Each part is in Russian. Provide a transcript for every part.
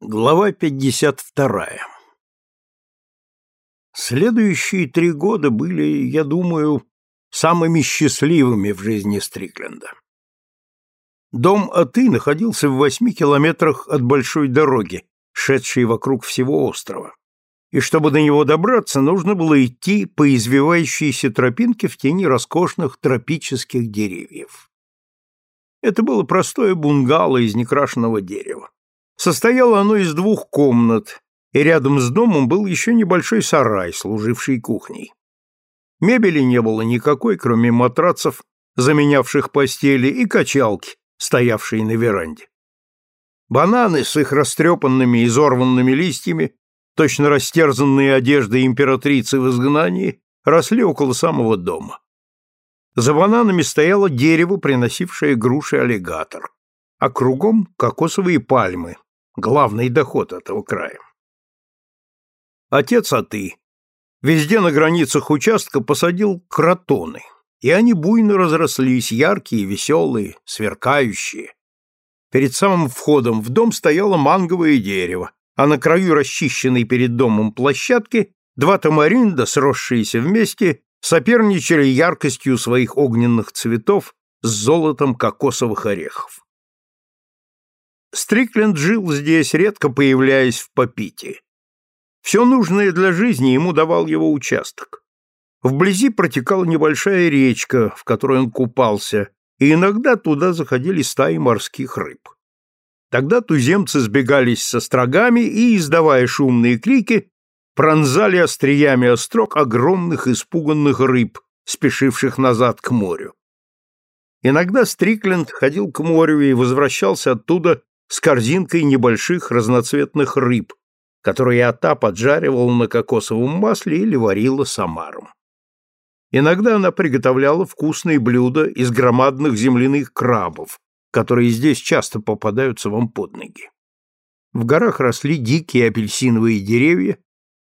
Глава 52. Следующие три года были, я думаю, самыми счастливыми в жизни Стрикленда. Дом Аты находился в восьми километрах от большой дороги, шедшей вокруг всего острова, и чтобы до него добраться, нужно было идти по извивающейся тропинке в тени роскошных тропических деревьев. Это было простое бунгало из некрашенного дерева. Состояло оно из двух комнат, и рядом с домом был еще небольшой сарай, служивший кухней. Мебели не было никакой, кроме матрацев, заменявших постели, и качалки, стоявшей на веранде. Бананы с их растрепанными и изорванными листьями, точно растерзанные одежды императрицы в изгнании, росли около самого дома. За бананами стояло дерево, приносившее груши аллигатор, а кругом кокосовые пальмы, главный доход этого края. Отец Аты везде на границах участка посадил кротоны, и они буйно разрослись, яркие, веселые, сверкающие. Перед самым входом в дом стояло манговое дерево, а на краю расчищенной перед домом площадки два тамаринда, сросшиеся вместе, соперничали яркостью своих огненных цветов с золотом кокосовых орехов. Стрикленд жил здесь, редко появляясь в Попите. Все нужное для жизни ему давал его участок. Вблизи протекала небольшая речка, в которой он купался, и иногда туда заходили стаи морских рыб. Тогда туземцы сбегались со строгами и, издавая шумные крики, пронзали остриями острог огромных испуганных рыб, спешивших назад к морю. Иногда Стрикленд ходил к морю и возвращался оттуда с корзинкой небольших разноцветных рыб, которые Ата поджаривала на кокосовом масле или варила самаром. Иногда она приготовляла вкусные блюда из громадных земляных крабов, которые здесь часто попадаются вам под ноги. В горах росли дикие апельсиновые деревья,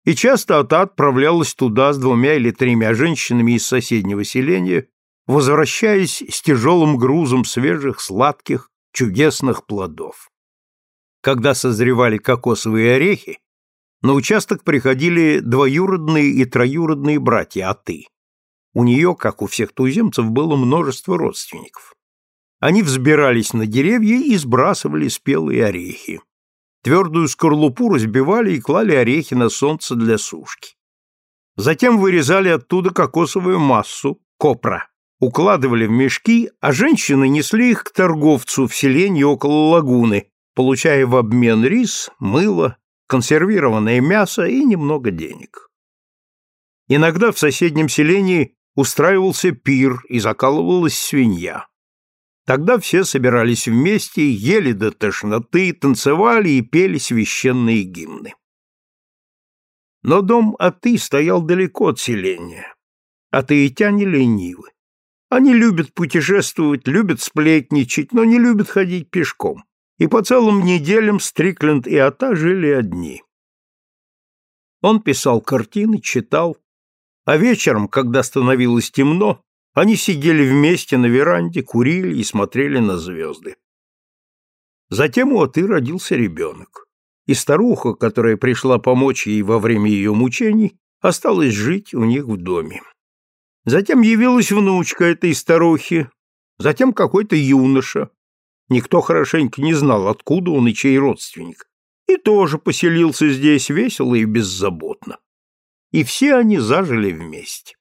и часто Ата отправлялась туда с двумя или тремя женщинами из соседнего селения, возвращаясь с тяжелым грузом свежих, сладких, чудесных плодов. Когда созревали кокосовые орехи, на участок приходили двоюродные и троюродные братья Аты. У нее, как у всех туземцев, было множество родственников. Они взбирались на деревья и сбрасывали спелые орехи. Твердую скорлупу разбивали и клали орехи на солнце для сушки. Затем вырезали оттуда кокосовую массу, копра, укладывали в мешки, а женщины несли их к торговцу в селении около лагуны, получая в обмен рис, мыло, консервированное мясо и немного денег. Иногда в соседнем селении устраивался пир и закалывалась свинья. Тогда все собирались вместе, ели до тошноты, танцевали и пели священные гимны. Но дом Аты стоял далеко от селения. Атаитяне ленивы. Они любят путешествовать, любят сплетничать, но не любят ходить пешком. И по целым неделям Стрикленд и Ата жили одни. Он писал картины, читал, а вечером, когда становилось темно, они сидели вместе на веранде, курили и смотрели на звезды. Затем у Аты родился ребенок, и старуха, которая пришла помочь ей во время ее мучений, осталась жить у них в доме. Затем явилась внучка этой старухи, затем какой-то юноша. Никто хорошенько не знал, откуда он и чей родственник. И тоже поселился здесь весело и беззаботно. И все они зажили вместе.